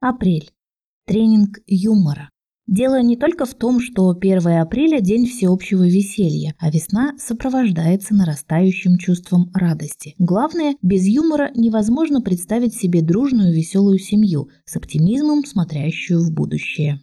Апрель. Тренинг юмора. Дело не только в том, что 1 апреля – день всеобщего веселья, а весна сопровождается нарастающим чувством радости. Главное, без юмора невозможно представить себе дружную веселую семью с оптимизмом, смотрящую в будущее.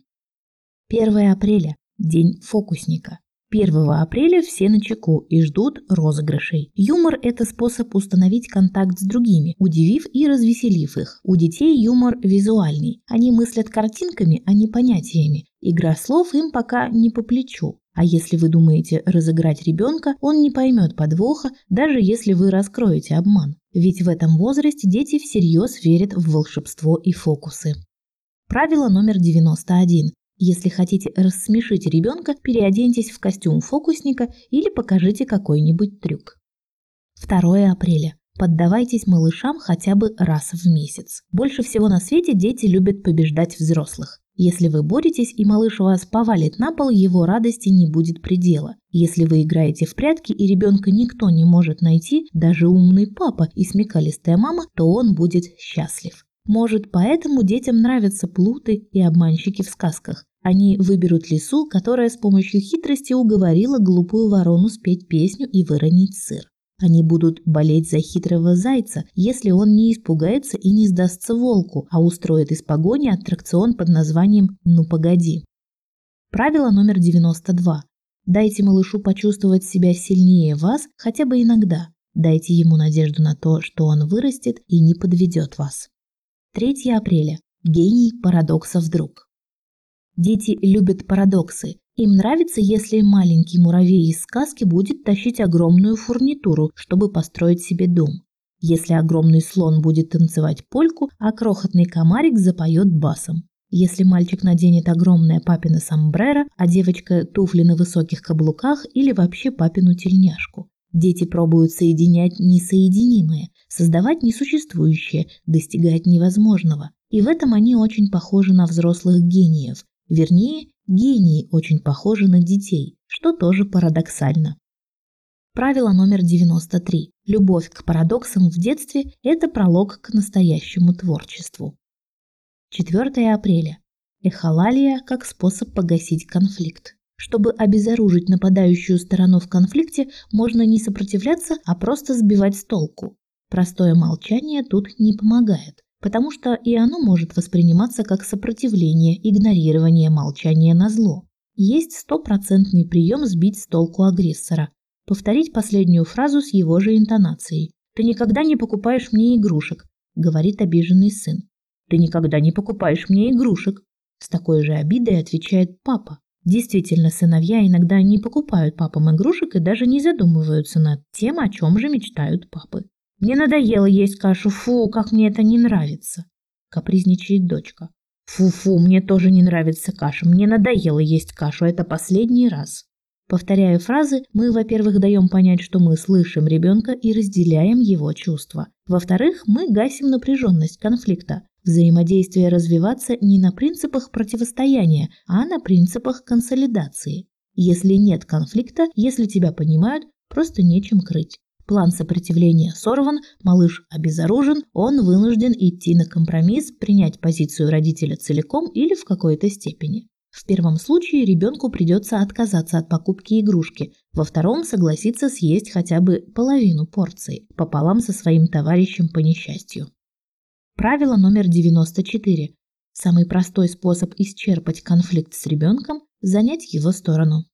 1 апреля – день фокусника. 1 апреля все на чеку и ждут розыгрышей. Юмор – это способ установить контакт с другими, удивив и развеселив их. У детей юмор визуальный. Они мыслят картинками, а не понятиями. Игра слов им пока не по плечу. А если вы думаете разыграть ребенка, он не поймет подвоха, даже если вы раскроете обман. Ведь в этом возрасте дети всерьез верят в волшебство и фокусы. Правило номер 91. Если хотите рассмешить ребенка, переоденьтесь в костюм фокусника или покажите какой-нибудь трюк. 2 апреля. Поддавайтесь малышам хотя бы раз в месяц. Больше всего на свете дети любят побеждать взрослых. Если вы боретесь и малыш вас повалит на пол, его радости не будет предела. Если вы играете в прятки и ребенка никто не может найти, даже умный папа и смекалистая мама, то он будет счастлив. Может, поэтому детям нравятся плуты и обманщики в сказках. Они выберут лису, которая с помощью хитрости уговорила глупую ворону спеть песню и выронить сыр. Они будут болеть за хитрого зайца, если он не испугается и не сдастся волку, а устроит из погони аттракцион под названием «Ну погоди». Правило номер 92. Дайте малышу почувствовать себя сильнее вас хотя бы иногда. Дайте ему надежду на то, что он вырастет и не подведет вас. 3 апреля. Гений парадоксов друг. Дети любят парадоксы. Им нравится, если маленький муравей из сказки будет тащить огромную фурнитуру, чтобы построить себе дом. Если огромный слон будет танцевать польку, а крохотный комарик запоет басом. Если мальчик наденет огромное папино сомбреро, а девочка туфли на высоких каблуках или вообще папину тельняшку. Дети пробуют соединять несоединимое, создавать несуществующее, достигать невозможного. И в этом они очень похожи на взрослых гениев. Вернее, гении очень похожи на детей, что тоже парадоксально. Правило номер 93. Любовь к парадоксам в детстве – это пролог к настоящему творчеству. 4 апреля. Эхолалия как способ погасить конфликт. Чтобы обезоружить нападающую сторону в конфликте, можно не сопротивляться, а просто сбивать с толку. Простое молчание тут не помогает, потому что и оно может восприниматься как сопротивление, игнорирование, молчание на зло. Есть стопроцентный прием сбить с толку агрессора. Повторить последнюю фразу с его же интонацией. «Ты никогда не покупаешь мне игрушек», — говорит обиженный сын. «Ты никогда не покупаешь мне игрушек», — с такой же обидой отвечает папа. Действительно, сыновья иногда не покупают папам игрушек и даже не задумываются над тем, о чем же мечтают папы. «Мне надоело есть кашу, фу, как мне это не нравится!» Капризничает дочка. «Фу-фу, мне тоже не нравится каша, мне надоело есть кашу, это последний раз!» Повторяя фразы, мы, во-первых, даем понять, что мы слышим ребенка и разделяем его чувства. Во-вторых, мы гасим напряженность конфликта. Взаимодействие развиваться не на принципах противостояния, а на принципах консолидации. Если нет конфликта, если тебя понимают, просто нечем крыть. План сопротивления сорван, малыш обезоружен, он вынужден идти на компромисс, принять позицию родителя целиком или в какой-то степени. В первом случае ребенку придется отказаться от покупки игрушки, во втором согласиться съесть хотя бы половину порции, пополам со своим товарищем по несчастью. Правило номер 94. Самый простой способ исчерпать конфликт с ребенком – занять его сторону.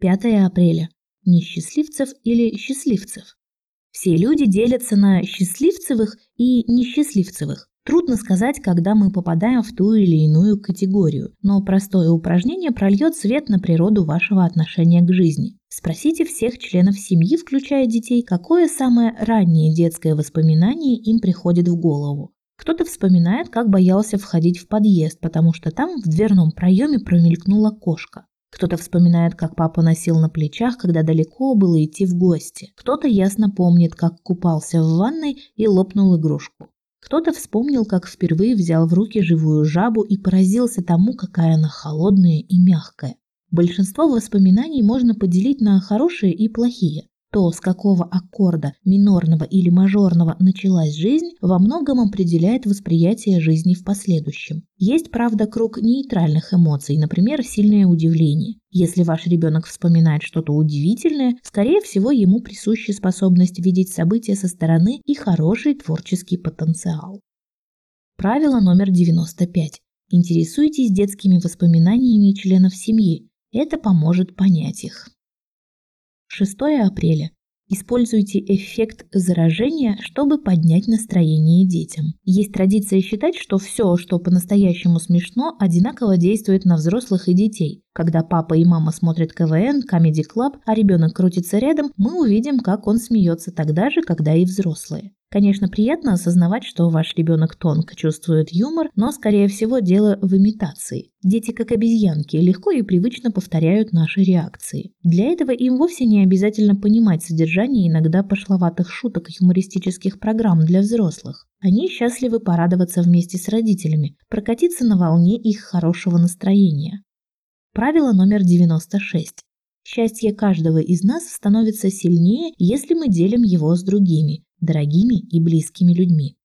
5 апреля. Несчастливцев или счастливцев. Все люди делятся на счастливцевых и несчастливцевых. Трудно сказать, когда мы попадаем в ту или иную категорию, но простое упражнение прольет свет на природу вашего отношения к жизни. Спросите всех членов семьи, включая детей, какое самое раннее детское воспоминание им приходит в голову. Кто-то вспоминает, как боялся входить в подъезд, потому что там в дверном проеме промелькнула кошка. Кто-то вспоминает, как папа носил на плечах, когда далеко было идти в гости. Кто-то ясно помнит, как купался в ванной и лопнул игрушку. Кто-то вспомнил, как впервые взял в руки живую жабу и поразился тому, какая она холодная и мягкая. Большинство воспоминаний можно поделить на хорошие и плохие. То, с какого аккорда, минорного или мажорного, началась жизнь, во многом определяет восприятие жизни в последующем. Есть, правда, круг нейтральных эмоций, например, сильное удивление. Если ваш ребенок вспоминает что-то удивительное, скорее всего, ему присуща способность видеть события со стороны и хороший творческий потенциал. Правило номер 95. Интересуйтесь детскими воспоминаниями членов семьи. Это поможет понять их. 6 апреля. Используйте эффект заражения, чтобы поднять настроение детям. Есть традиция считать, что все, что по-настоящему смешно, одинаково действует на взрослых и детей. Когда папа и мама смотрят КВН, Comedy Club, а ребенок крутится рядом, мы увидим, как он смеется тогда же, когда и взрослые. Конечно, приятно осознавать, что ваш ребенок тонко чувствует юмор, но, скорее всего, дело в имитации. Дети, как обезьянки, легко и привычно повторяют наши реакции. Для этого им вовсе не обязательно понимать содержание иногда пошловатых шуток юмористических программ для взрослых. Они счастливы порадоваться вместе с родителями, прокатиться на волне их хорошего настроения. Правило номер 96. Счастье каждого из нас становится сильнее, если мы делим его с другими, дорогими и близкими людьми.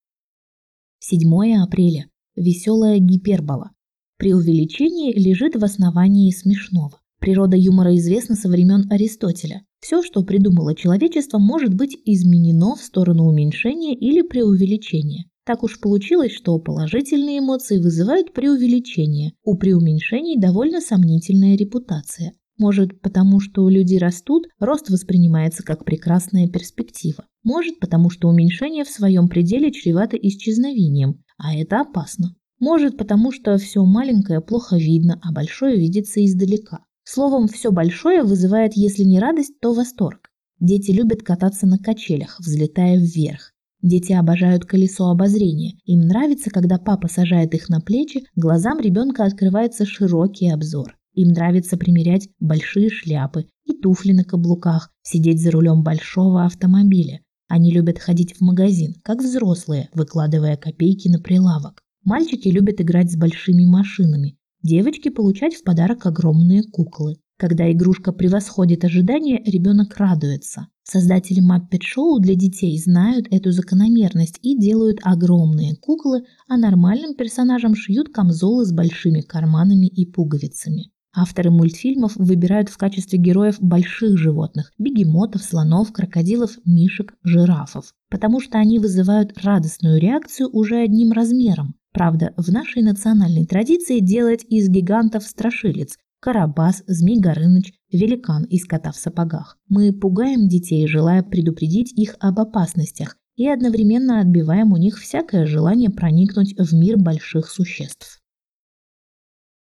7 апреля. Веселая гипербола. Преувеличение лежит в основании смешного. Природа юмора известна со времен Аристотеля. Все, что придумало человечество, может быть изменено в сторону уменьшения или преувеличения. Так уж получилось, что положительные эмоции вызывают преувеличение. У преуменьшений довольно сомнительная репутация. Может, потому что люди растут, рост воспринимается как прекрасная перспектива. Может, потому что уменьшение в своем пределе чревато исчезновением, а это опасно. Может, потому что все маленькое плохо видно, а большое видится издалека. Словом, все большое вызывает, если не радость, то восторг. Дети любят кататься на качелях, взлетая вверх. Дети обожают колесо обозрения. Им нравится, когда папа сажает их на плечи, глазам ребенка открывается широкий обзор. Им нравится примерять большие шляпы и туфли на каблуках, сидеть за рулем большого автомобиля. Они любят ходить в магазин, как взрослые, выкладывая копейки на прилавок. Мальчики любят играть с большими машинами, девочки получать в подарок огромные куклы. Когда игрушка превосходит ожидания, ребенок радуется. Создатели Muppet Show для детей знают эту закономерность и делают огромные куклы, а нормальным персонажам шьют камзолы с большими карманами и пуговицами. Авторы мультфильмов выбирают в качестве героев больших животных – бегемотов, слонов, крокодилов, мишек, жирафов, потому что они вызывают радостную реакцию уже одним размером. Правда, в нашей национальной традиции делать из гигантов страшилец – Карабас, Змей Горыныч, великан из кота в сапогах. Мы пугаем детей, желая предупредить их об опасностях, и одновременно отбиваем у них всякое желание проникнуть в мир больших существ.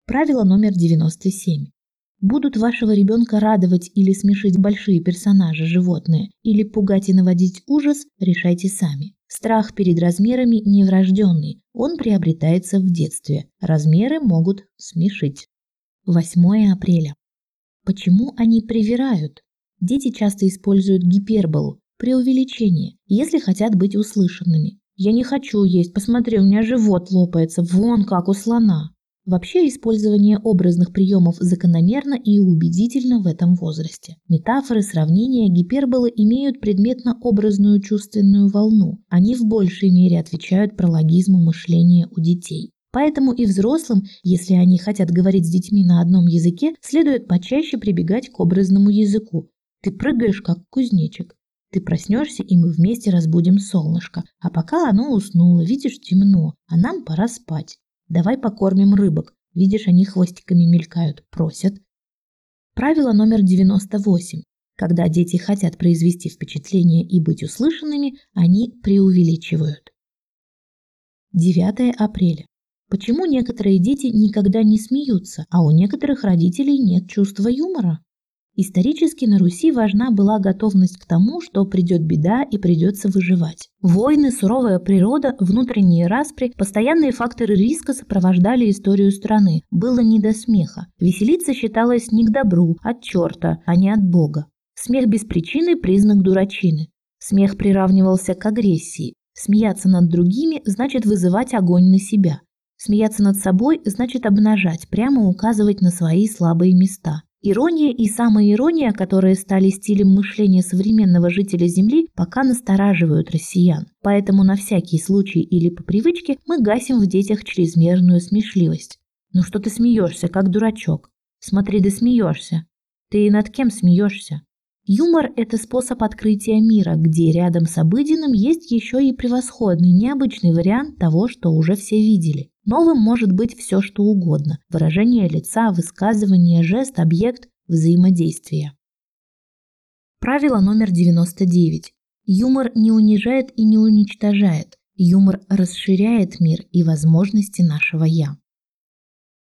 Правило номер 97. Будут вашего ребенка радовать или смешить большие персонажи, животные, или пугать и наводить ужас, решайте сами. Страх перед размерами неврожденный, он приобретается в детстве. Размеры могут смешить. 8 апреля. Почему они привирают? Дети часто используют гиперболу, преувеличение, если хотят быть услышанными. «Я не хочу есть, посмотри, у меня живот лопается, вон как у слона». Вообще использование образных приемов закономерно и убедительно в этом возрасте. Метафоры, сравнения, гиперболы имеют предметно-образную чувственную волну. Они в большей мере отвечают прологизму мышления у детей. Поэтому и взрослым, если они хотят говорить с детьми на одном языке, следует почаще прибегать к образному языку. Ты прыгаешь, как кузнечик. Ты проснешься, и мы вместе разбудим солнышко. А пока оно уснуло, видишь, темно, а нам пора спать. Давай покормим рыбок. Видишь, они хвостиками мелькают, просят. Правило номер 98. Когда дети хотят произвести впечатление и быть услышанными, они преувеличивают. 9 апреля. Почему некоторые дети никогда не смеются, а у некоторых родителей нет чувства юмора? Исторически на Руси важна была готовность к тому, что придет беда и придется выживать. Войны, суровая природа, внутренние распри, постоянные факторы риска сопровождали историю страны. Было не до смеха. Веселиться считалось не к добру, от черта, а не от Бога. Смех без причины – признак дурачины. Смех приравнивался к агрессии. Смеяться над другими значит вызывать огонь на себя. Смеяться над собой значит обнажать, прямо указывать на свои слабые места. Ирония и самоирония, которые стали стилем мышления современного жителя Земли, пока настораживают россиян. Поэтому на всякий случай или по привычке мы гасим в детях чрезмерную смешливость. Ну что ты смеешься, как дурачок? Смотри, да смеешься. Ты над кем смеешься? Юмор – это способ открытия мира, где рядом с обыденным есть еще и превосходный, необычный вариант того, что уже все видели. Новым может быть все, что угодно – выражение лица, высказывание, жест, объект, взаимодействие. Правило номер 99. Юмор не унижает и не уничтожает. Юмор расширяет мир и возможности нашего «я».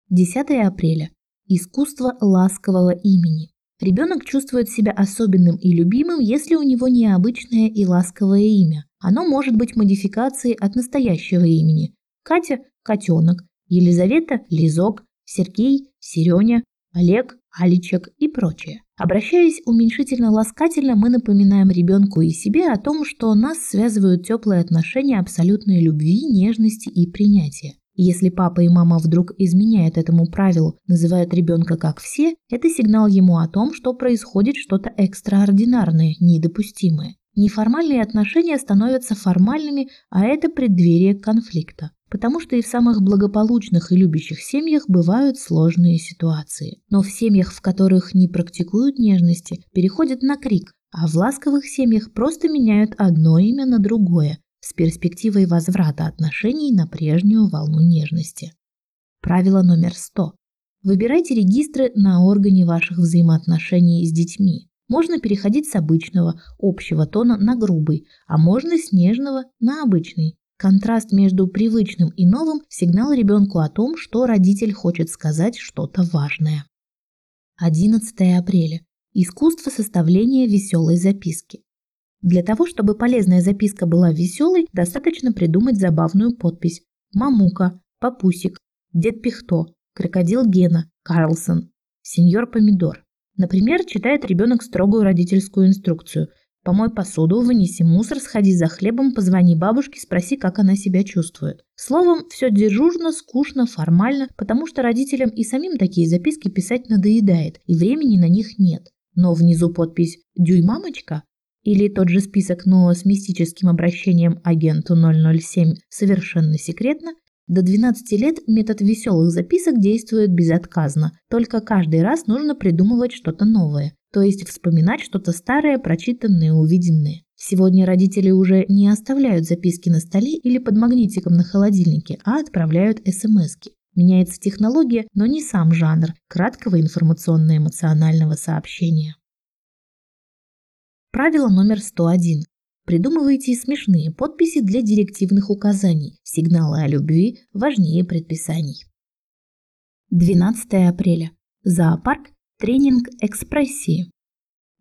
10 апреля. Искусство ласкового имени. Ребенок чувствует себя особенным и любимым, если у него необычное и ласковое имя. Оно может быть модификацией от настоящего имени. Катя – котенок, Елизавета – лизок, Сергей – Сереня, Олег – Аличек и прочее. Обращаясь уменьшительно-ласкательно, мы напоминаем ребенку и себе о том, что нас связывают теплые отношения абсолютной любви, нежности и принятия. Если папа и мама вдруг изменяют этому правилу, называют ребенка как все, это сигнал ему о том, что происходит что-то экстраординарное, недопустимое. Неформальные отношения становятся формальными, а это преддверие конфликта. Потому что и в самых благополучных и любящих семьях бывают сложные ситуации. Но в семьях, в которых не практикуют нежности, переходят на крик, а в ласковых семьях просто меняют одно имя на другое, с перспективой возврата отношений на прежнюю волну нежности. Правило номер 100. Выбирайте регистры на органе ваших взаимоотношений с детьми. Можно переходить с обычного, общего тона на грубый, а можно с нежного на обычный. Контраст между привычным и новым – сигнал ребенку о том, что родитель хочет сказать что-то важное. 11 апреля. Искусство составления веселой записки. Для того, чтобы полезная записка была веселой, достаточно придумать забавную подпись. Мамука, Папусик, Дед Пихто, Крокодил Гена, Карлсон, Сеньор Помидор. Например, читает ребенок строгую родительскую инструкцию. Помой посуду, вынеси мусор, сходи за хлебом, позвони бабушке, спроси, как она себя чувствует. Словом, все дежурно, скучно, формально, потому что родителям и самим такие записки писать надоедает, и времени на них нет. Но внизу подпись «Дюймамочка» или тот же список, но с мистическим обращением агенту 007 совершенно секретно, до 12 лет метод веселых записок действует безотказно, только каждый раз нужно придумывать что-то новое, то есть вспоминать что-то старое, прочитанное, увиденное. Сегодня родители уже не оставляют записки на столе или под магнитиком на холодильнике, а отправляют смс -ки. Меняется технология, но не сам жанр краткого информационно-эмоционального сообщения. Правило номер 101. Придумывайте смешные подписи для директивных указаний. Сигналы о любви важнее предписаний. 12 апреля. Зоопарк. Тренинг экспрессии.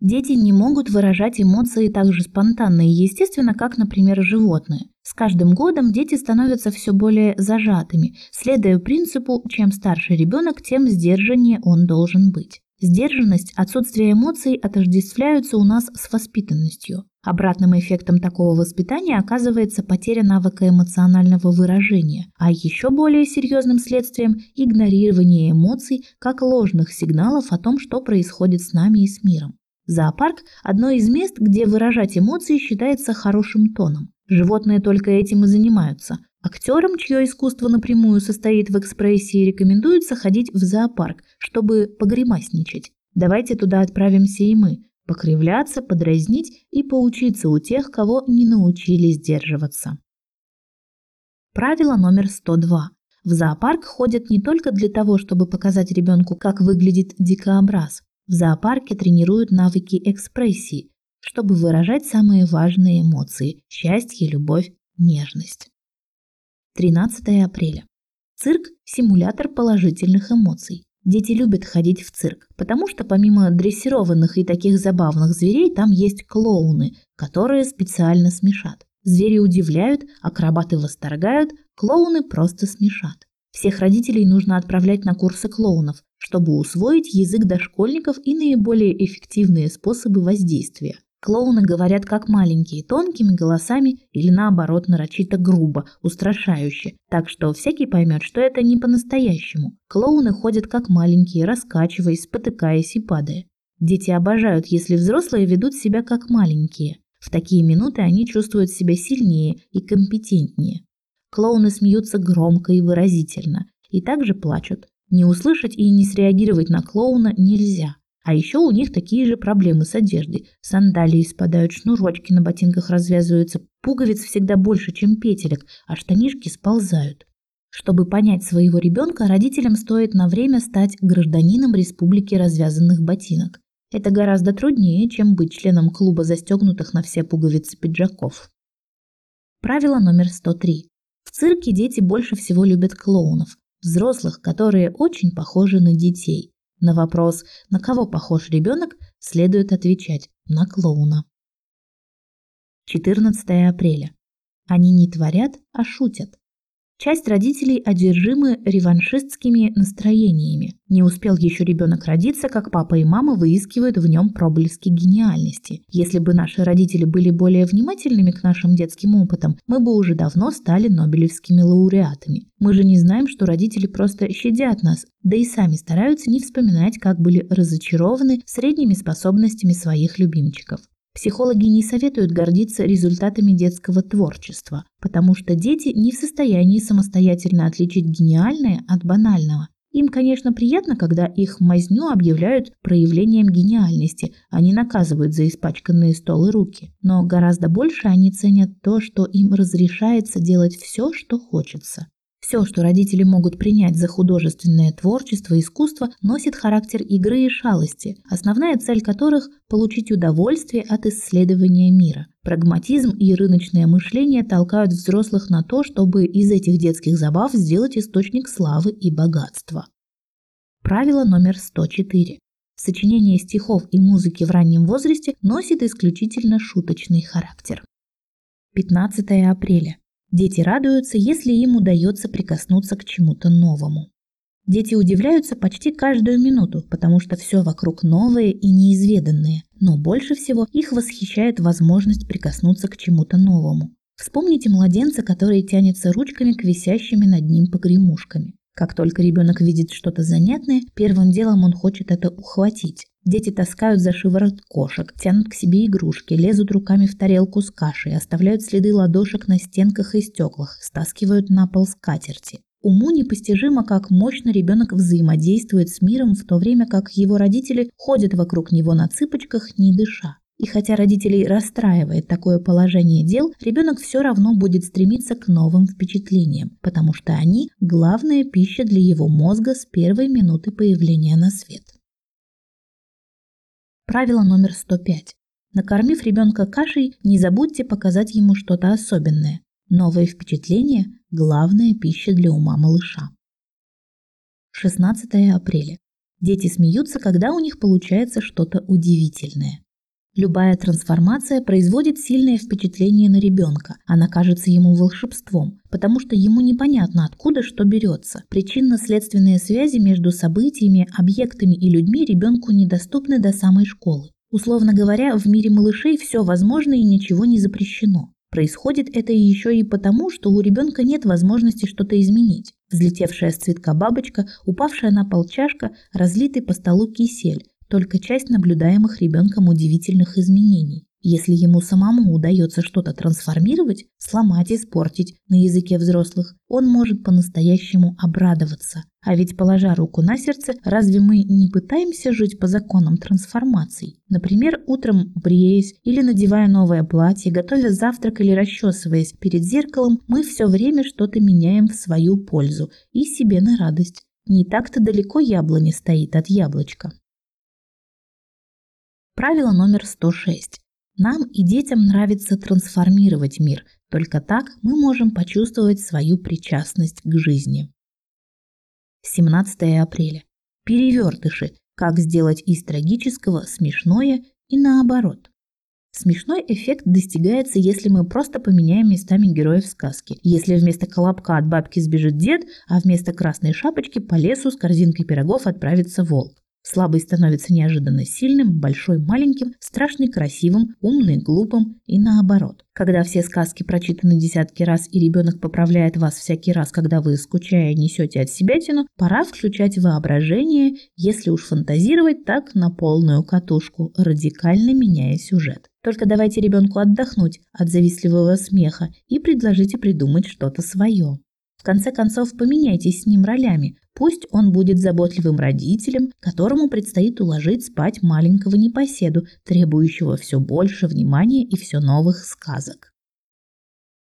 Дети не могут выражать эмоции так же спонтанно и естественно, как, например, животные. С каждым годом дети становятся все более зажатыми, следуя принципу «чем старше ребенок, тем сдержаннее он должен быть». Сдержанность, отсутствие эмоций отождествляются у нас с воспитанностью. Обратным эффектом такого воспитания оказывается потеря навыка эмоционального выражения, а еще более серьезным следствием – игнорирование эмоций как ложных сигналов о том, что происходит с нами и с миром. Зоопарк – одно из мест, где выражать эмоции считается хорошим тоном. Животные только этим и занимаются. Актерам, чье искусство напрямую состоит в экспрессии, рекомендуется ходить в зоопарк, чтобы погремасничать. Давайте туда отправимся и мы, покривляться, подразнить и поучиться у тех, кого не научили сдерживаться. Правило номер 102. В зоопарк ходят не только для того, чтобы показать ребенку, как выглядит дикообраз. В зоопарке тренируют навыки экспрессии, чтобы выражать самые важные эмоции – счастье, любовь, нежность. 13 апреля. Цирк – симулятор положительных эмоций. Дети любят ходить в цирк, потому что помимо дрессированных и таких забавных зверей там есть клоуны, которые специально смешат. Звери удивляют, акробаты восторгают, клоуны просто смешат. Всех родителей нужно отправлять на курсы клоунов, чтобы усвоить язык дошкольников и наиболее эффективные способы воздействия. Клоуны говорят как маленькие, тонкими голосами или наоборот нарочито грубо, устрашающе, так что всякий поймет, что это не по-настоящему. Клоуны ходят как маленькие, раскачиваясь, спотыкаясь и падая. Дети обожают, если взрослые ведут себя как маленькие. В такие минуты они чувствуют себя сильнее и компетентнее. Клоуны смеются громко и выразительно, и также плачут. Не услышать и не среагировать на клоуна нельзя. А еще у них такие же проблемы с одеждой. Сандалии спадают, шнурочки на ботинках развязываются, пуговиц всегда больше, чем петелек, а штанишки сползают. Чтобы понять своего ребенка, родителям стоит на время стать гражданином Республики развязанных ботинок. Это гораздо труднее, чем быть членом клуба застегнутых на все пуговицы пиджаков. Правило номер 103. В цирке дети больше всего любят клоунов, взрослых, которые очень похожи на детей. На вопрос, на кого похож ребенок, следует отвечать на клоуна. 14 апреля. Они не творят, а шутят. Часть родителей одержимы реваншистскими настроениями. Не успел еще ребенок родиться, как папа и мама выискивают в нем проблески гениальности. Если бы наши родители были более внимательными к нашим детским опытам, мы бы уже давно стали нобелевскими лауреатами. Мы же не знаем, что родители просто щадят нас, да и сами стараются не вспоминать, как были разочарованы средними способностями своих любимчиков. Психологи не советуют гордиться результатами детского творчества, потому что дети не в состоянии самостоятельно отличить гениальное от банального. Им, конечно, приятно, когда их мазню объявляют проявлением гениальности, а не наказывают за испачканные столы руки. Но гораздо больше они ценят то, что им разрешается делать все, что хочется. Все, что родители могут принять за художественное творчество и искусство, носит характер игры и шалости, основная цель которых – получить удовольствие от исследования мира. Прагматизм и рыночное мышление толкают взрослых на то, чтобы из этих детских забав сделать источник славы и богатства. Правило номер 104. Сочинение стихов и музыки в раннем возрасте носит исключительно шуточный характер. 15 апреля. Дети радуются, если им удается прикоснуться к чему-то новому. Дети удивляются почти каждую минуту, потому что все вокруг новое и неизведанное, но больше всего их восхищает возможность прикоснуться к чему-то новому. Вспомните младенца, который тянется ручками к висящими над ним погремушками. Как только ребенок видит что-то занятное, первым делом он хочет это ухватить. Дети таскают за шиворот кошек, тянут к себе игрушки, лезут руками в тарелку с кашей, оставляют следы ладошек на стенках и стеклах, стаскивают на пол скатерти. Уму непостижимо, как мощно ребенок взаимодействует с миром, в то время как его родители ходят вокруг него на цыпочках, не дыша. И хотя родителей расстраивает такое положение дел, ребенок все равно будет стремиться к новым впечатлениям, потому что они – главная пища для его мозга с первой минуты появления на свет. Правило номер 105. Накормив ребенка кашей, не забудьте показать ему что-то особенное. Новые впечатления – главная пища для ума малыша. 16 апреля. Дети смеются, когда у них получается что-то удивительное. Любая трансформация производит сильное впечатление на ребенка. Она кажется ему волшебством, потому что ему непонятно, откуда что берется. Причинно-следственные связи между событиями, объектами и людьми ребенку недоступны до самой школы. Условно говоря, в мире малышей все возможно и ничего не запрещено. Происходит это еще и потому, что у ребенка нет возможности что-то изменить. Взлетевшая с цветка бабочка, упавшая на пол чашка, разлитый по столу кисель только часть наблюдаемых ребенком удивительных изменений. Если ему самому удается что-то трансформировать, сломать, испортить на языке взрослых, он может по-настоящему обрадоваться. А ведь, положа руку на сердце, разве мы не пытаемся жить по законам трансформаций? Например, утром бреясь или надевая новое платье, готовя завтрак или расчесываясь перед зеркалом, мы все время что-то меняем в свою пользу и себе на радость. Не так-то далеко яблоня стоит от яблочка. Правило номер 106. Нам и детям нравится трансформировать мир, только так мы можем почувствовать свою причастность к жизни. 17 апреля. Перевертыши. Как сделать из трагического смешное и наоборот. Смешной эффект достигается, если мы просто поменяем местами героев сказки. Если вместо колобка от бабки сбежит дед, а вместо красной шапочки по лесу с корзинкой пирогов отправится волк. Слабый становится неожиданно сильным, большой маленьким, страшный красивым, умный глупым и наоборот. Когда все сказки прочитаны десятки раз и ребенок поправляет вас всякий раз, когда вы, скучая, несете от себя тяну, пора включать воображение, если уж фантазировать так на полную катушку, радикально меняя сюжет. Только давайте ребенку отдохнуть от завистливого смеха и предложите придумать что-то свое. В конце концов, поменяйтесь с ним ролями. Пусть он будет заботливым родителем, которому предстоит уложить спать маленького непоседу, требующего все больше внимания и все новых сказок.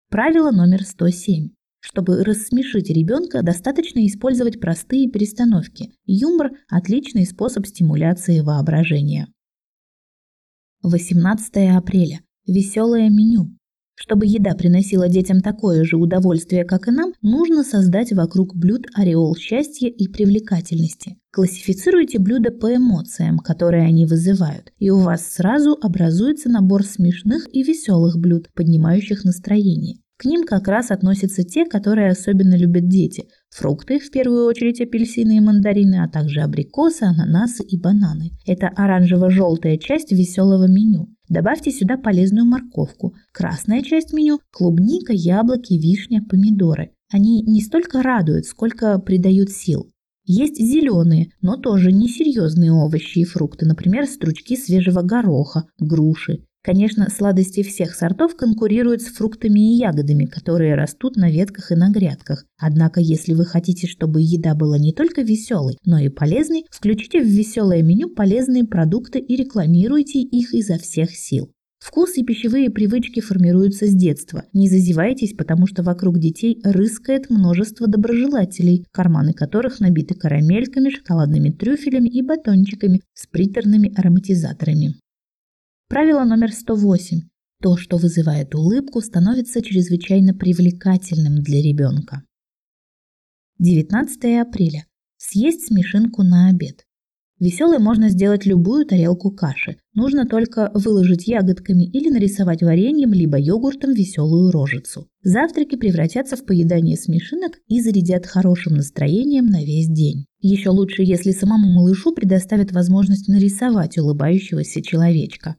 Правило номер 107. Чтобы рассмешить ребенка, достаточно использовать простые перестановки. Юмор – отличный способ стимуляции воображения. 18 апреля. Веселое меню. Чтобы еда приносила детям такое же удовольствие, как и нам, нужно создать вокруг блюд ореол счастья и привлекательности. Классифицируйте блюда по эмоциям, которые они вызывают, и у вас сразу образуется набор смешных и веселых блюд, поднимающих настроение. К ним как раз относятся те, которые особенно любят дети. Фрукты, в первую очередь апельсины и мандарины, а также абрикосы, ананасы и бананы. Это оранжево-желтая часть веселого меню. Добавьте сюда полезную морковку. Красная часть меню – клубника, яблоки, вишня, помидоры. Они не столько радуют, сколько придают сил. Есть зеленые, но тоже несерьезные овощи и фрукты, например, стручки свежего гороха, груши. Конечно, сладости всех сортов конкурируют с фруктами и ягодами, которые растут на ветках и на грядках. Однако, если вы хотите, чтобы еда была не только веселой, но и полезной, включите в веселое меню полезные продукты и рекламируйте их изо всех сил. Вкус и пищевые привычки формируются с детства. Не зазевайтесь, потому что вокруг детей рыскает множество доброжелателей, карманы которых набиты карамельками, шоколадными трюфелями и батончиками с приторными ароматизаторами. Правило номер 108. То, что вызывает улыбку, становится чрезвычайно привлекательным для ребенка. 19 апреля. Съесть смешинку на обед. Веселой можно сделать любую тарелку каши. Нужно только выложить ягодками или нарисовать вареньем либо йогуртом веселую рожицу. Завтраки превратятся в поедание смешинок и зарядят хорошим настроением на весь день. Еще лучше, если самому малышу предоставят возможность нарисовать улыбающегося человечка.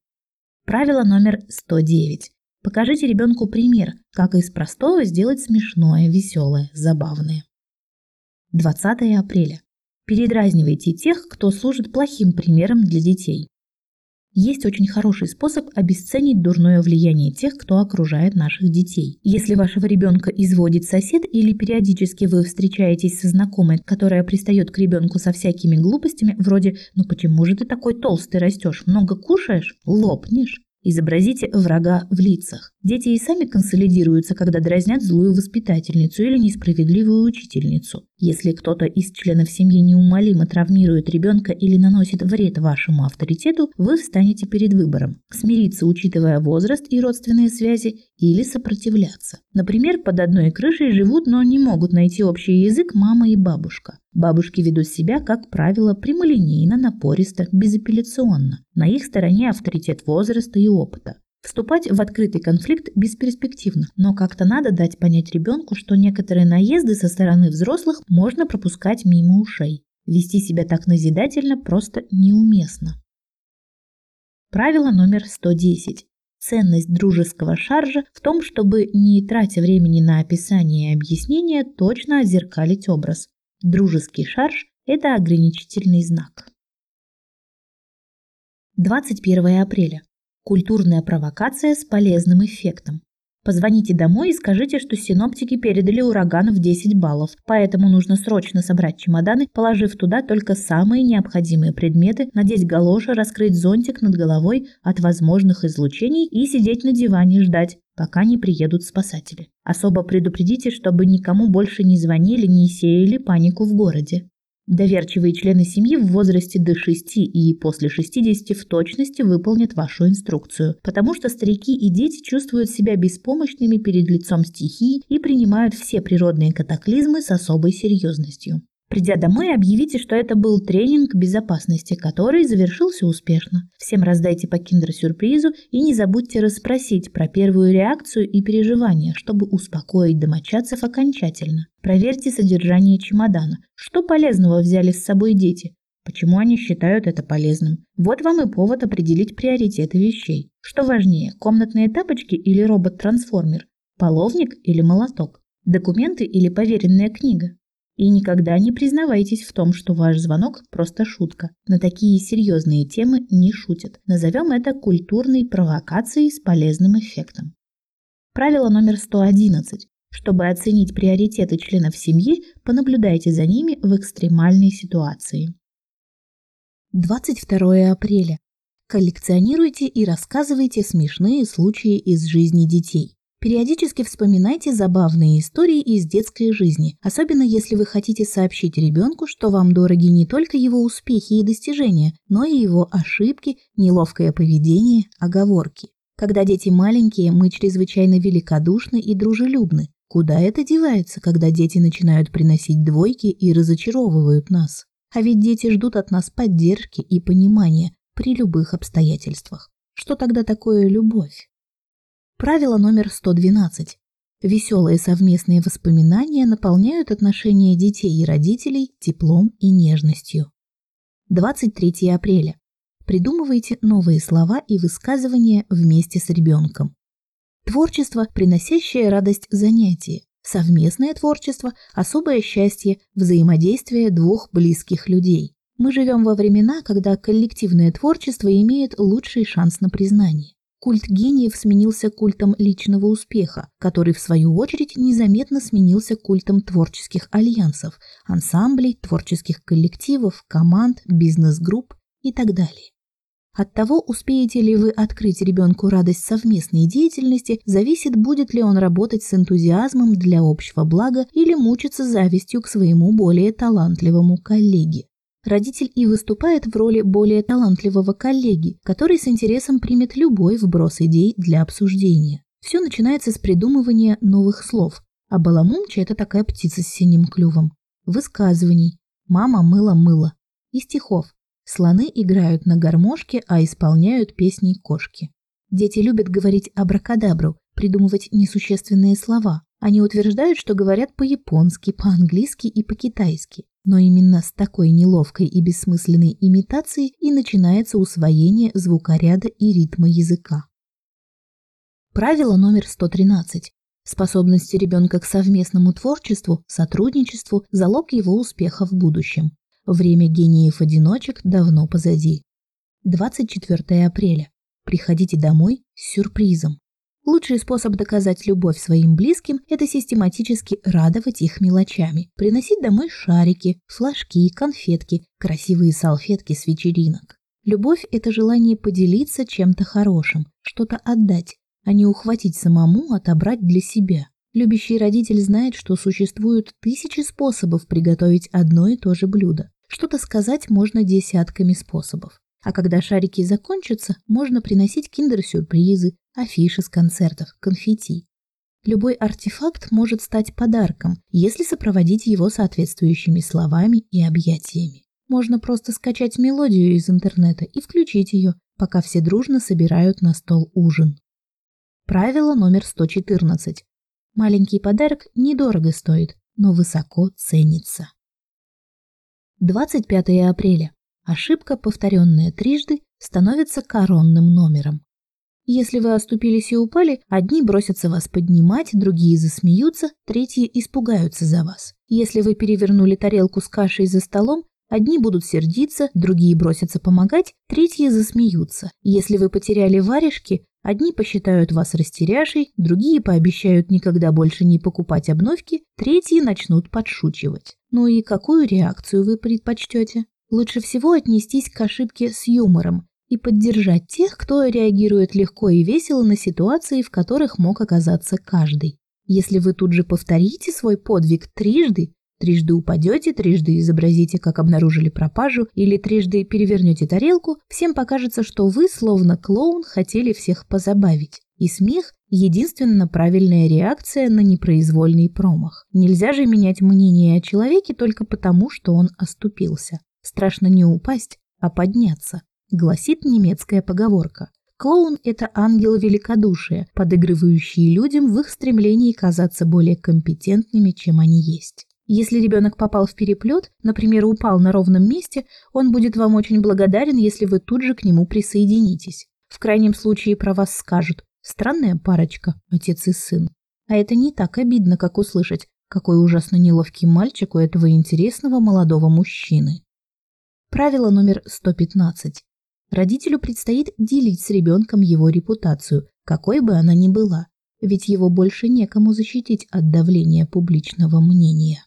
Правило номер 109. Покажите ребенку пример, как из простого сделать смешное, веселое, забавное. 20 апреля. Передразнивайте тех, кто служит плохим примером для детей. Есть очень хороший способ обесценить дурное влияние тех, кто окружает наших детей. Если вашего ребенка изводит сосед или периодически вы встречаетесь со знакомой, которая пристает к ребенку со всякими глупостями, вроде «ну почему же ты такой толстый растешь, много кушаешь, лопнешь», Изобразите врага в лицах. Дети и сами консолидируются, когда дразнят злую воспитательницу или несправедливую учительницу. Если кто-то из членов семьи неумолимо травмирует ребенка или наносит вред вашему авторитету, вы встанете перед выбором – смириться, учитывая возраст и родственные связи, или сопротивляться. Например, под одной крышей живут, но не могут найти общий язык мама и бабушка. Бабушки ведут себя, как правило, прямолинейно, напористо, безапелляционно. На их стороне авторитет возраста и опыта. Вступать в открытый конфликт бесперспективно, но как-то надо дать понять ребенку, что некоторые наезды со стороны взрослых можно пропускать мимо ушей. Вести себя так назидательно просто неуместно. Правило номер 110. Ценность дружеского шаржа в том, чтобы, не тратя времени на описание и объяснение, точно отзеркалить образ. Дружеский шарж – это ограничительный знак. 21 апреля. Культурная провокация с полезным эффектом. Позвоните домой и скажите, что синоптики передали ураган в 10 баллов, поэтому нужно срочно собрать чемоданы, положив туда только самые необходимые предметы, надеть галоши, раскрыть зонтик над головой от возможных излучений и сидеть на диване ждать, пока не приедут спасатели. Особо предупредите, чтобы никому больше не звонили, не сеяли панику в городе. Доверчивые члены семьи в возрасте до 6 и после 60 в точности выполнят вашу инструкцию, потому что старики и дети чувствуют себя беспомощными перед лицом стихии и принимают все природные катаклизмы с особой серьезностью. Придя домой, объявите, что это был тренинг безопасности, который завершился успешно. Всем раздайте по киндер-сюрпризу и не забудьте расспросить про первую реакцию и переживания, чтобы успокоить домочадцев окончательно. Проверьте содержание чемодана. Что полезного взяли с собой дети? Почему они считают это полезным? Вот вам и повод определить приоритеты вещей. Что важнее, комнатные тапочки или робот-трансформер? Половник или молоток? Документы или поверенная книга? И никогда не признавайтесь в том, что ваш звонок просто шутка. На такие серьезные темы не шутят. Назовем это культурной провокацией с полезным эффектом. Правило номер 111. Чтобы оценить приоритеты членов семьи, понаблюдайте за ними в экстремальной ситуации. 22 апреля. Коллекционируйте и рассказывайте смешные случаи из жизни детей. Периодически вспоминайте забавные истории из детской жизни, особенно если вы хотите сообщить ребенку, что вам дороги не только его успехи и достижения, но и его ошибки, неловкое поведение, оговорки. Когда дети маленькие, мы чрезвычайно великодушны и дружелюбны. Куда это девается, когда дети начинают приносить двойки и разочаровывают нас? А ведь дети ждут от нас поддержки и понимания при любых обстоятельствах. Что тогда такое любовь? Правило номер 112. Веселые совместные воспоминания наполняют отношения детей и родителей теплом и нежностью. 23 апреля. Придумывайте новые слова и высказывания вместе с ребенком. Творчество, приносящее радость занятие. Совместное творчество – особое счастье взаимодействия двух близких людей. Мы живем во времена, когда коллективное творчество имеет лучший шанс на признание. Культ гениев сменился культом личного успеха, который, в свою очередь, незаметно сменился культом творческих альянсов, ансамблей, творческих коллективов, команд, бизнес-групп и так далее. От того, успеете ли вы открыть ребенку радость совместной деятельности, зависит, будет ли он работать с энтузиазмом для общего блага или мучиться завистью к своему более талантливому коллеге. Родитель и выступает в роли более талантливого коллеги, который с интересом примет любой вброс идей для обсуждения. Все начинается с придумывания новых слов. А баламумча – это такая птица с синим клювом. Высказываний «мама мыла мыло» и стихов «слоны играют на гармошке, а исполняют песни кошки». Дети любят говорить абракадабру, придумывать несущественные слова. Они утверждают, что говорят по-японски, по-английски и по-китайски. Но именно с такой неловкой и бессмысленной имитацией и начинается усвоение звукоряда и ритма языка. Правило номер 113. Способности ребенка к совместному творчеству, сотрудничеству – залог его успеха в будущем. Время гениев-одиночек давно позади. 24 апреля. Приходите домой с сюрпризом. Лучший способ доказать любовь своим близким – это систематически радовать их мелочами. Приносить домой шарики, флажки, конфетки, красивые салфетки с вечеринок. Любовь – это желание поделиться чем-то хорошим, что-то отдать, а не ухватить самому, отобрать для себя. Любящий родитель знает, что существуют тысячи способов приготовить одно и то же блюдо. Что-то сказать можно десятками способов. А когда шарики закончатся, можно приносить киндер-сюрпризы, афиши с концертов, конфетти. Любой артефакт может стать подарком, если сопроводить его соответствующими словами и объятиями. Можно просто скачать мелодию из интернета и включить ее, пока все дружно собирают на стол ужин. Правило номер 114. Маленький подарок недорого стоит, но высоко ценится. 25 апреля. Ошибка, повторенная трижды, становится коронным номером. Если вы оступились и упали, одни бросятся вас поднимать, другие засмеются, третьи испугаются за вас. Если вы перевернули тарелку с кашей за столом, одни будут сердиться, другие бросятся помогать, третьи засмеются. Если вы потеряли варежки, одни посчитают вас растеряшей, другие пообещают никогда больше не покупать обновки, третьи начнут подшучивать. Ну и какую реакцию вы предпочтете? Лучше всего отнестись к ошибке с юмором и поддержать тех, кто реагирует легко и весело на ситуации, в которых мог оказаться каждый. Если вы тут же повторите свой подвиг трижды, трижды упадете, трижды изобразите, как обнаружили пропажу, или трижды перевернете тарелку, всем покажется, что вы, словно клоун, хотели всех позабавить. И смех – единственно правильная реакция на непроизвольный промах. Нельзя же менять мнение о человеке только потому, что он оступился. Страшно не упасть, а подняться гласит немецкая поговорка. Клоун – это ангел великодушия, подыгрывающий людям в их стремлении казаться более компетентными, чем они есть. Если ребенок попал в переплет, например, упал на ровном месте, он будет вам очень благодарен, если вы тут же к нему присоединитесь. В крайнем случае про вас скажут «странная парочка, отец и сын». А это не так обидно, как услышать «какой ужасно неловкий мальчик у этого интересного молодого мужчины». Правило номер 115. Родителю предстоит делить с ребенком его репутацию, какой бы она ни была, ведь его больше некому защитить от давления публичного мнения.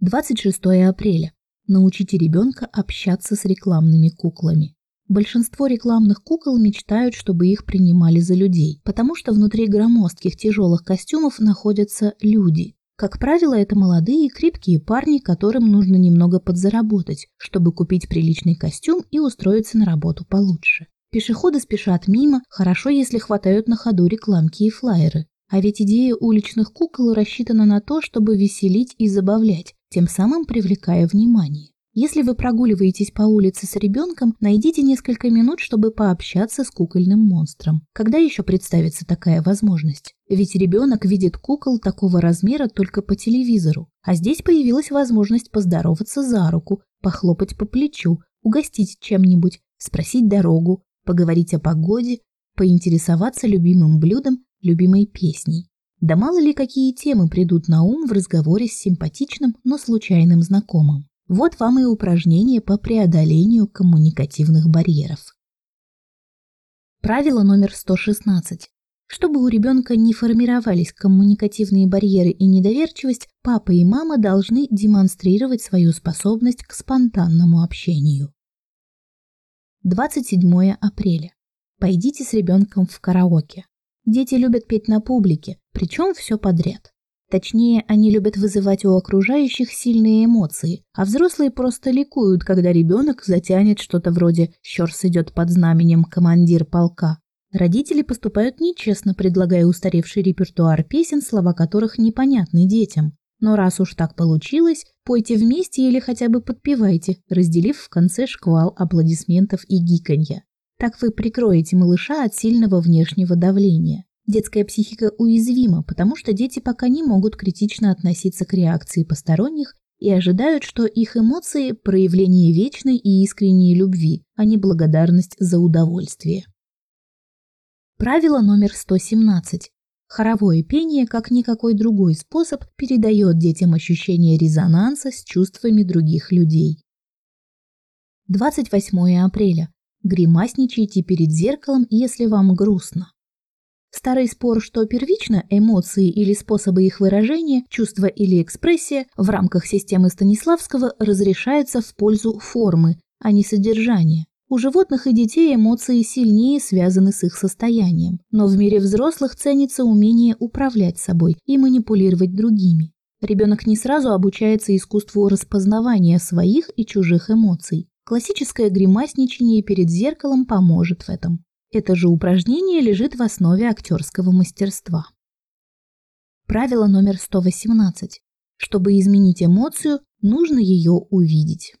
26 апреля. Научите ребенка общаться с рекламными куклами. Большинство рекламных кукол мечтают, чтобы их принимали за людей, потому что внутри громоздких тяжелых костюмов находятся люди. Как правило, это молодые крепкие парни, которым нужно немного подзаработать, чтобы купить приличный костюм и устроиться на работу получше. Пешеходы спешат мимо, хорошо, если хватают на ходу рекламки и флаеры. А ведь идея уличных кукол рассчитана на то, чтобы веселить и забавлять, тем самым привлекая внимание. Если вы прогуливаетесь по улице с ребенком, найдите несколько минут, чтобы пообщаться с кукольным монстром. Когда еще представится такая возможность? Ведь ребенок видит кукол такого размера только по телевизору. А здесь появилась возможность поздороваться за руку, похлопать по плечу, угостить чем-нибудь, спросить дорогу, поговорить о погоде, поинтересоваться любимым блюдом, любимой песней. Да мало ли какие темы придут на ум в разговоре с симпатичным, но случайным знакомым. Вот вам и упражнение по преодолению коммуникативных барьеров. Правило номер 116. Чтобы у ребенка не формировались коммуникативные барьеры и недоверчивость, папа и мама должны демонстрировать свою способность к спонтанному общению. 27 апреля. Пойдите с ребенком в караоке. Дети любят петь на публике, причем все подряд. Точнее, они любят вызывать у окружающих сильные эмоции, а взрослые просто ликуют, когда ребенок затянет что-то вроде «Щерс идет под знаменем командир полка». Родители поступают нечестно, предлагая устаревший репертуар песен, слова которых непонятны детям. Но раз уж так получилось, пойте вместе или хотя бы подпевайте, разделив в конце шквал аплодисментов и гиканья. Так вы прикроете малыша от сильного внешнего давления. Детская психика уязвима, потому что дети пока не могут критично относиться к реакции посторонних и ожидают, что их эмоции – проявление вечной и искренней любви, а не благодарность за удовольствие. Правило номер 117. Хоровое пение, как никакой другой способ, передает детям ощущение резонанса с чувствами других людей. 28 апреля. Гримасничайте перед зеркалом, если вам грустно. Старый спор, что первично эмоции или способы их выражения, чувства или экспрессия в рамках системы Станиславского разрешается в пользу формы, а не содержания. У животных и детей эмоции сильнее связаны с их состоянием, но в мире взрослых ценится умение управлять собой и манипулировать другими. Ребенок не сразу обучается искусству распознавания своих и чужих эмоций. Классическое гримасничание перед зеркалом поможет в этом. Это же упражнение лежит в основе актерского мастерства. Правило номер 118. Чтобы изменить эмоцию, нужно ее увидеть.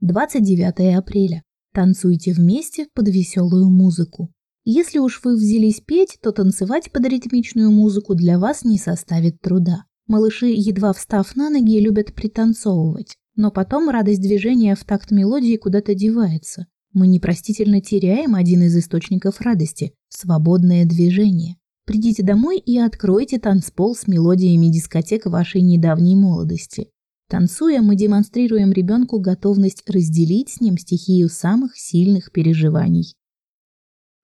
29 апреля. Танцуйте вместе под веселую музыку. Если уж вы взялись петь, то танцевать под ритмичную музыку для вас не составит труда. Малыши, едва встав на ноги, любят пританцовывать. Но потом радость движения в такт мелодии куда-то девается. Мы непростительно теряем один из источников радости – свободное движение. Придите домой и откройте танцпол с мелодиями дискотек вашей недавней молодости. Танцуя, мы демонстрируем ребенку готовность разделить с ним стихию самых сильных переживаний.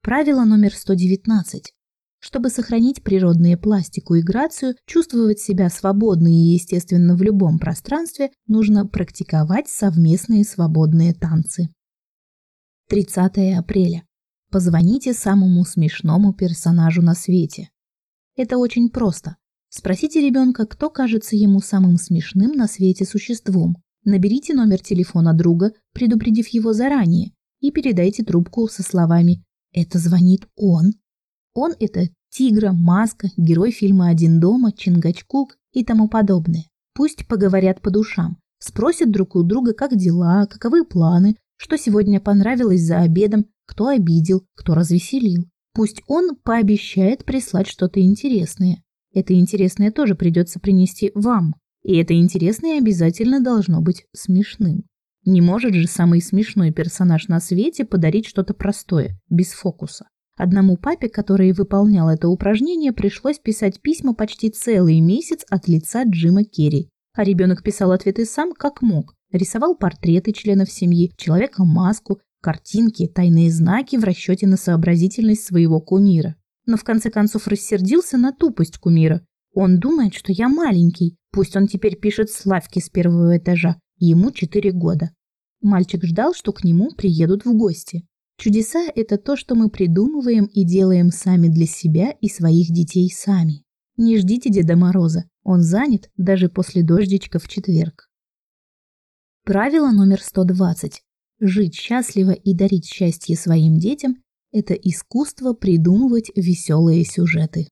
Правило номер 119. Чтобы сохранить природную пластику и грацию, чувствовать себя свободно и естественно в любом пространстве, нужно практиковать совместные свободные танцы. 30 апреля. Позвоните самому смешному персонажу на свете. Это очень просто. Спросите ребенка, кто кажется ему самым смешным на свете существом. Наберите номер телефона друга, предупредив его заранее, и передайте трубку со словами «Это звонит он». Он – это Тигра, Маска, герой фильма «Один дома», Чингачкук и тому подобное. Пусть поговорят по душам, спросят друг у друга, как дела, каковы планы, что сегодня понравилось за обедом, кто обидел, кто развеселил. Пусть он пообещает прислать что-то интересное. Это интересное тоже придется принести вам. И это интересное обязательно должно быть смешным. Не может же самый смешной персонаж на свете подарить что-то простое, без фокуса. Одному папе, который выполнял это упражнение, пришлось писать письма почти целый месяц от лица Джима Керри. А ребенок писал ответы сам, как мог. Рисовал портреты членов семьи, человека-маску, картинки, тайные знаки в расчете на сообразительность своего кумира. Но в конце концов рассердился на тупость кумира. Он думает, что я маленький, пусть он теперь пишет славки с первого этажа, ему четыре года. Мальчик ждал, что к нему приедут в гости. Чудеса – это то, что мы придумываем и делаем сами для себя и своих детей сами. Не ждите Деда Мороза, он занят даже после дождичка в четверг. Правило номер 120. Жить счастливо и дарить счастье своим детям – это искусство придумывать веселые сюжеты.